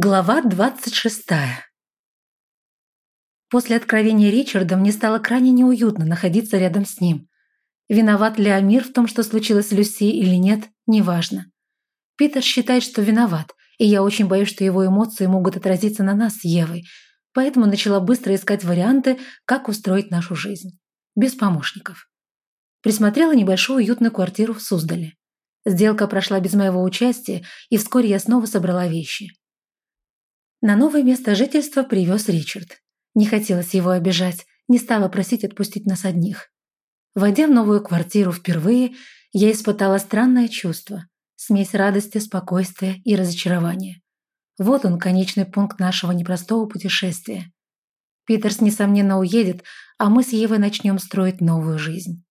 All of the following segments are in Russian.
Глава двадцать шестая После откровения Ричарда мне стало крайне неуютно находиться рядом с ним. Виноват ли Амир в том, что случилось с Люси или нет, неважно. Питер считает, что виноват, и я очень боюсь, что его эмоции могут отразиться на нас с Евой, поэтому начала быстро искать варианты, как устроить нашу жизнь. Без помощников. Присмотрела небольшую уютную квартиру в Суздале. Сделка прошла без моего участия, и вскоре я снова собрала вещи. На новое место жительства привез Ричард. Не хотелось его обижать, не стала просить отпустить нас одних. Войдя в новую квартиру впервые, я испытала странное чувство. Смесь радости, спокойствия и разочарования. Вот он, конечный пункт нашего непростого путешествия. Питерс, несомненно, уедет, а мы с Евой начнем строить новую жизнь.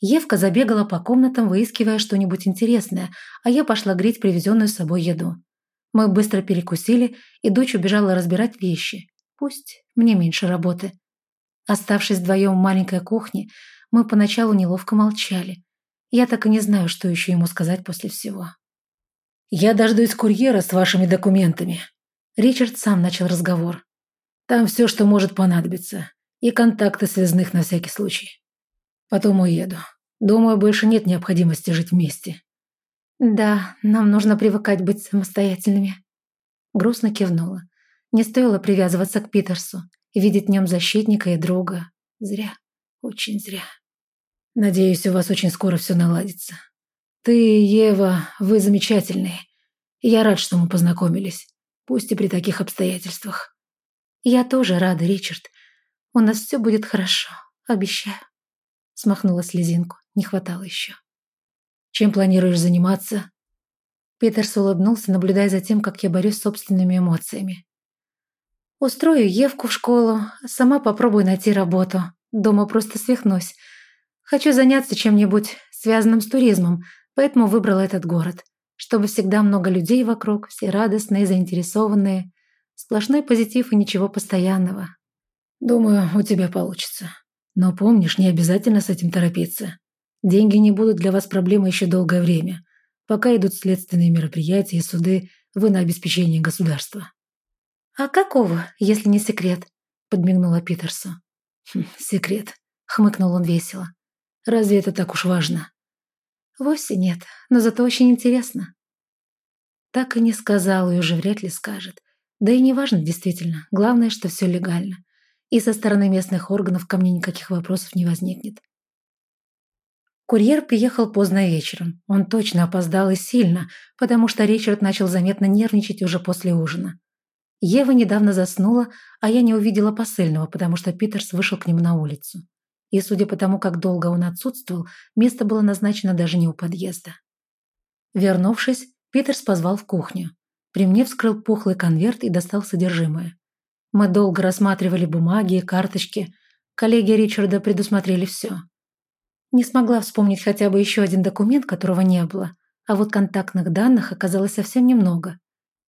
Евка забегала по комнатам, выискивая что-нибудь интересное, а я пошла греть привезенную с собой еду. Мы быстро перекусили, и дочь убежала разбирать вещи. Пусть мне меньше работы. Оставшись вдвоем в маленькой кухне, мы поначалу неловко молчали. Я так и не знаю, что еще ему сказать после всего. «Я дождусь курьера с вашими документами». Ричард сам начал разговор. «Там все, что может понадобиться. И контакты связных на всякий случай. Потом уеду. Думаю, больше нет необходимости жить вместе. «Да, нам нужно привыкать быть самостоятельными». Грустно кивнула. Не стоило привязываться к Питерсу видеть в нем защитника и друга. Зря. Очень зря. Надеюсь, у вас очень скоро все наладится. Ты, Ева, вы замечательные. я рад, что мы познакомились. Пусть и при таких обстоятельствах. Я тоже рада, Ричард. У нас все будет хорошо. Обещаю. Смахнула слезинку. Не хватало еще. Чем планируешь заниматься?» Питерс улыбнулся, наблюдая за тем, как я борюсь с собственными эмоциями. «Устрою Евку в школу, сама попробую найти работу. Дома просто свихнусь. Хочу заняться чем-нибудь связанным с туризмом, поэтому выбрала этот город. Чтобы всегда много людей вокруг, все радостные, заинтересованные. Сплошной позитив и ничего постоянного. Думаю, у тебя получится. Но помнишь, не обязательно с этим торопиться. Деньги не будут для вас проблемой еще долгое время. Пока идут следственные мероприятия и суды, вы на обеспечение государства». «А какого, если не секрет?» – подмигнула Питерсу. «Хм, «Секрет», – хмыкнул он весело. «Разве это так уж важно?» «Вовсе нет, но зато очень интересно». Так и не сказал и уже вряд ли скажет. Да и не важно действительно, главное, что все легально. И со стороны местных органов ко мне никаких вопросов не возникнет. Курьер приехал поздно вечером. Он точно опоздал и сильно, потому что Ричард начал заметно нервничать уже после ужина. Ева недавно заснула, а я не увидела посыльного, потому что Питерс вышел к нему на улицу. И судя по тому, как долго он отсутствовал, место было назначено даже не у подъезда. Вернувшись, Питерс позвал в кухню. При мне вскрыл пухлый конверт и достал содержимое. Мы долго рассматривали бумаги и карточки. Коллеги Ричарда предусмотрели все. Не смогла вспомнить хотя бы еще один документ, которого не было, а вот контактных данных оказалось совсем немного.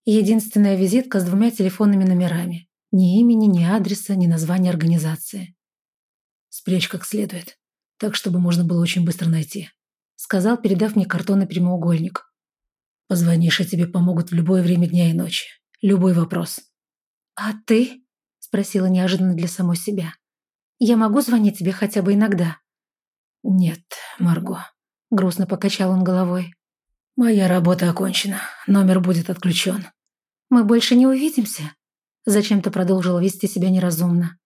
единственная визитка с двумя телефонными номерами. Ни имени, ни адреса, ни названия организации. «Спрячь как следует, так, чтобы можно было очень быстро найти», сказал, передав мне картонный прямоугольник. «Позвонишь, и тебе помогут в любое время дня и ночи. Любой вопрос». «А ты?» – спросила неожиданно для самой себя. «Я могу звонить тебе хотя бы иногда?» «Нет, Марго», — грустно покачал он головой. «Моя работа окончена. Номер будет отключен». «Мы больше не увидимся?» Зачем-то продолжила вести себя неразумно.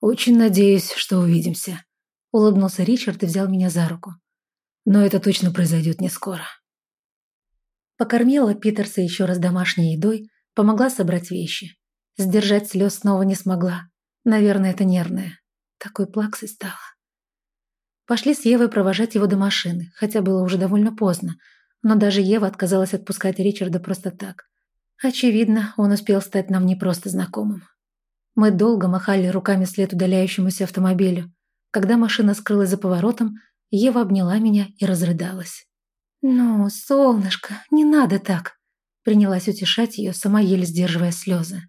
«Очень надеюсь, что увидимся», — улыбнулся Ричард и взял меня за руку. «Но это точно произойдет не скоро». Покормила Питерса еще раз домашней едой, помогла собрать вещи. Сдержать слез снова не смогла. Наверное, это нервное. Такой плаксой стала. Пошли с Евой провожать его до машины, хотя было уже довольно поздно, но даже Ева отказалась отпускать Ричарда просто так. Очевидно, он успел стать нам не просто знакомым. Мы долго махали руками вслед удаляющемуся автомобилю. Когда машина скрылась за поворотом, Ева обняла меня и разрыдалась. «Ну, солнышко, не надо так!» Принялась утешать ее, сама еле сдерживая слезы.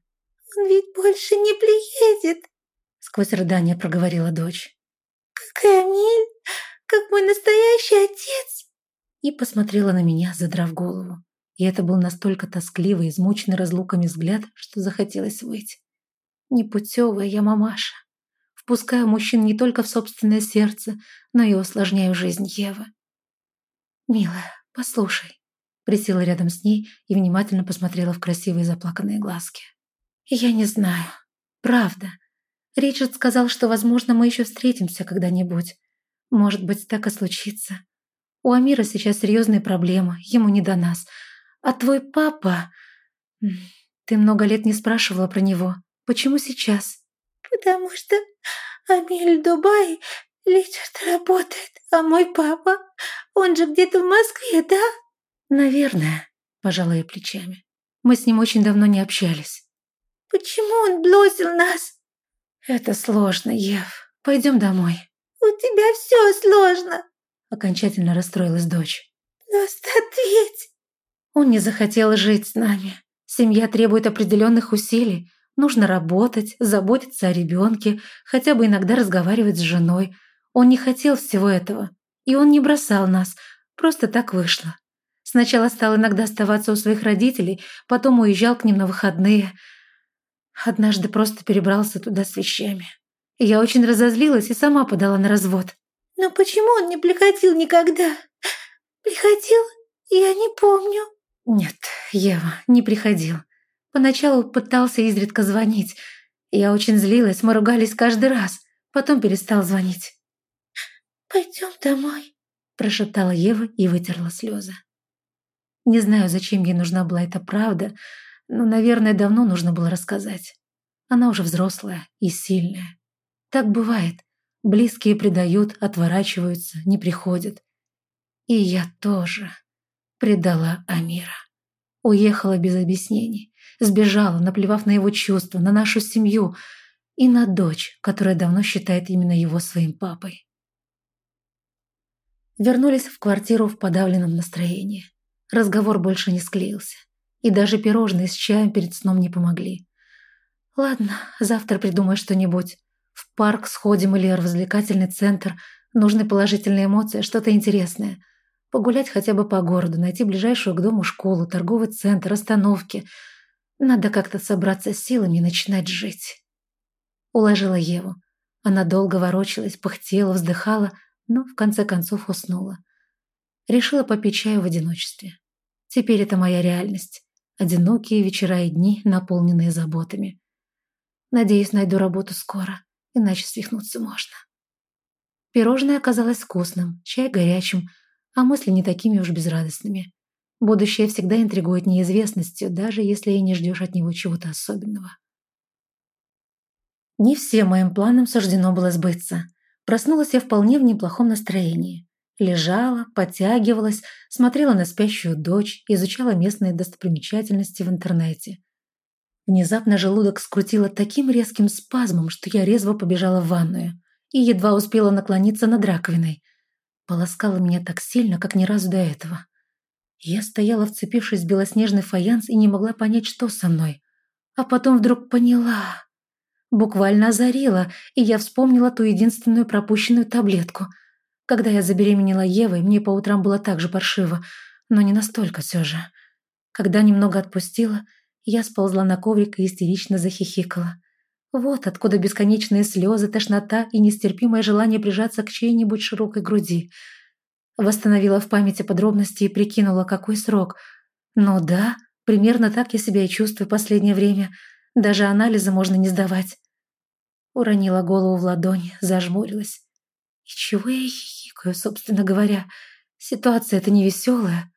«Он ведь больше не приедет!» Сквозь рыдание проговорила дочь. «Камиль, как мой настоящий отец!» И посмотрела на меня, задрав голову. И это был настолько тоскливый, измученный разлуками взгляд, что захотелось выйти. Непутевая я мамаша. Впускаю мужчин не только в собственное сердце, но и усложняю жизнь Евы. «Милая, послушай». Присела рядом с ней и внимательно посмотрела в красивые заплаканные глазки. «Я не знаю. Правда. Ричард сказал, что, возможно, мы еще встретимся когда-нибудь. Может быть, так и случится. У Амира сейчас серьезные проблемы, ему не до нас. А твой папа... Ты много лет не спрашивала про него. Почему сейчас?» «Потому что Амиль Дубае, Ричард работает, а мой папа, он же где-то в Москве, да?» «Наверное», – пожала я плечами. «Мы с ним очень давно не общались». «Почему он бросил нас?» «Это сложно, Ев. Пойдем домой». «У тебя все сложно», – окончательно расстроилась дочь. «Просто ответь». Он не захотел жить с нами. Семья требует определенных усилий. Нужно работать, заботиться о ребенке, хотя бы иногда разговаривать с женой. Он не хотел всего этого. И он не бросал нас. Просто так вышло. Сначала стал иногда оставаться у своих родителей, потом уезжал к ним на выходные. Однажды просто перебрался туда с вещами. Я очень разозлилась и сама подала на развод. «Но почему он не приходил никогда? Приходил? Я не помню». «Нет, Ева, не приходил. Поначалу пытался изредка звонить. Я очень злилась, мы ругались каждый раз. Потом перестал звонить». «Пойдем домой», – прошептала Ева и вытерла слезы. Не знаю, зачем ей нужна была эта правда, но, наверное, давно нужно было рассказать. Она уже взрослая и сильная. Так бывает. Близкие предают, отворачиваются, не приходят. И я тоже предала Амира. Уехала без объяснений, сбежала, наплевав на его чувства, на нашу семью и на дочь, которая давно считает именно его своим папой. Вернулись в квартиру в подавленном настроении. Разговор больше не склеился. И даже пирожные с чаем перед сном не помогли. Ладно, завтра придумай что-нибудь. В парк сходим или развлекательный центр. Нужны положительные эмоции, что-то интересное. Погулять хотя бы по городу, найти ближайшую к дому школу, торговый центр, остановки. Надо как-то собраться с силами и начинать жить. Уложила Еву. Она долго ворочалась, пыхтела, вздыхала, но в конце концов уснула. Решила попить чаю в одиночестве. Теперь это моя реальность. Одинокие вечера и дни, наполненные заботами. Надеюсь, найду работу скоро, иначе свихнуться можно. Пирожное оказалось вкусным, чай горячим, а мысли не такими уж безрадостными. Будущее всегда интригует неизвестностью, даже если и не ждешь от него чего-то особенного. Не всем моим планам суждено было сбыться. Проснулась я вполне в неплохом настроении. Лежала, подтягивалась, смотрела на спящую дочь, изучала местные достопримечательности в интернете. Внезапно желудок скрутило таким резким спазмом, что я резво побежала в ванную и едва успела наклониться над раковиной. Полоскала меня так сильно, как ни разу до этого. Я стояла, вцепившись в белоснежный фаянс, и не могла понять, что со мной. А потом вдруг поняла. Буквально озарила, и я вспомнила ту единственную пропущенную таблетку – когда я забеременела Евой, мне по утрам было так же паршиво, но не настолько все же. Когда немного отпустила, я сползла на коврик и истерично захихикала. Вот откуда бесконечные слезы, тошнота и нестерпимое желание прижаться к чьей-нибудь широкой груди. Восстановила в памяти подробности и прикинула, какой срок. Ну да, примерно так я себя и чувствую последнее время. Даже анализы можно не сдавать. Уронила голову в ладонь, зажмурилась. И чего я хихикаю, собственно говоря? Ситуация эта невеселая.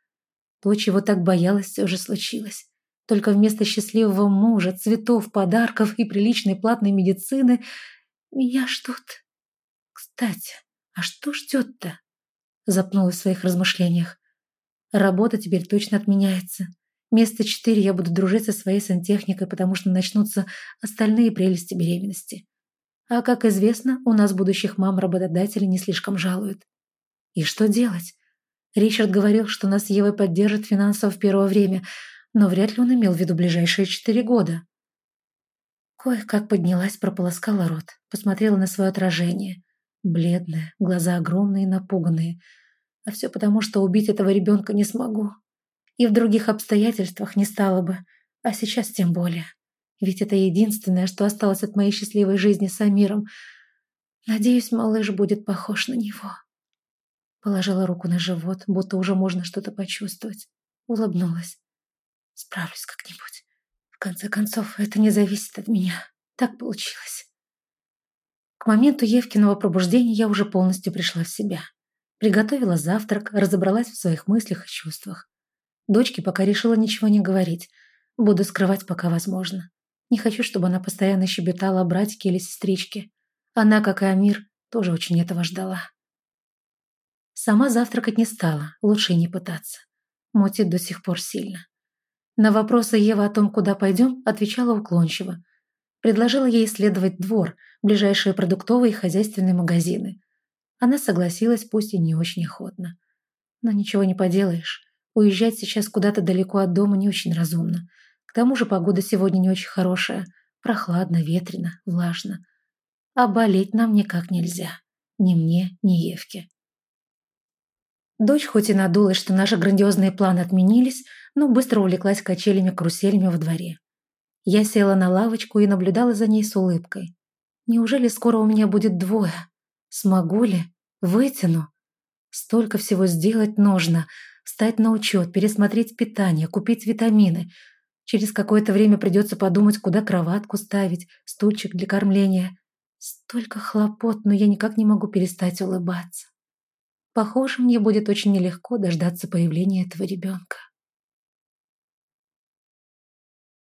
То, чего так боялась, все же случилось. Только вместо счастливого мужа, цветов, подарков и приличной платной медицины меня ждут. Кстати, а что ждет-то? Запнулась в своих размышлениях. Работа теперь точно отменяется. Место четыре я буду дружить со своей сантехникой, потому что начнутся остальные прелести беременности. А, как известно, у нас будущих мам работодатели не слишком жалуют. И что делать? Ричард говорил, что нас с Евой поддержит финансово в первое время, но вряд ли он имел в виду ближайшие четыре года. Кое-как поднялась, прополоскала рот, посмотрела на свое отражение. Бледная, глаза огромные и напуганные. А все потому, что убить этого ребенка не смогу. И в других обстоятельствах не стала бы, а сейчас тем более. Ведь это единственное, что осталось от моей счастливой жизни с Амиром. Надеюсь, малыш будет похож на него. Положила руку на живот, будто уже можно что-то почувствовать. Улыбнулась. Справлюсь как-нибудь. В конце концов, это не зависит от меня. Так получилось. К моменту Евкиного пробуждения я уже полностью пришла в себя. Приготовила завтрак, разобралась в своих мыслях и чувствах. Дочке пока решила ничего не говорить. Буду скрывать, пока возможно. Не хочу, чтобы она постоянно щебетала о братике или сестричке. Она, как и Амир, тоже очень этого ждала. Сама завтракать не стала, лучше и не пытаться. Мутит до сих пор сильно. На вопросы Ева о том, куда пойдем, отвечала уклончиво. Предложила ей исследовать двор, ближайшие продуктовые и хозяйственные магазины. Она согласилась, пусть и не очень охотно. Но ничего не поделаешь. Уезжать сейчас куда-то далеко от дома не очень разумно. К тому же погода сегодня не очень хорошая. Прохладно, ветрено, влажно. А болеть нам никак нельзя. Ни мне, ни Евке. Дочь хоть и надулась, что наши грандиозные планы отменились, но быстро увлеклась качелями-каруселями во дворе. Я села на лавочку и наблюдала за ней с улыбкой. Неужели скоро у меня будет двое? Смогу ли? Вытяну? Столько всего сделать нужно. Встать на учет, пересмотреть питание, купить витамины. Через какое-то время придется подумать, куда кроватку ставить, стульчик для кормления. Столько хлопот, но я никак не могу перестать улыбаться. Похоже, мне будет очень нелегко дождаться появления этого ребенка.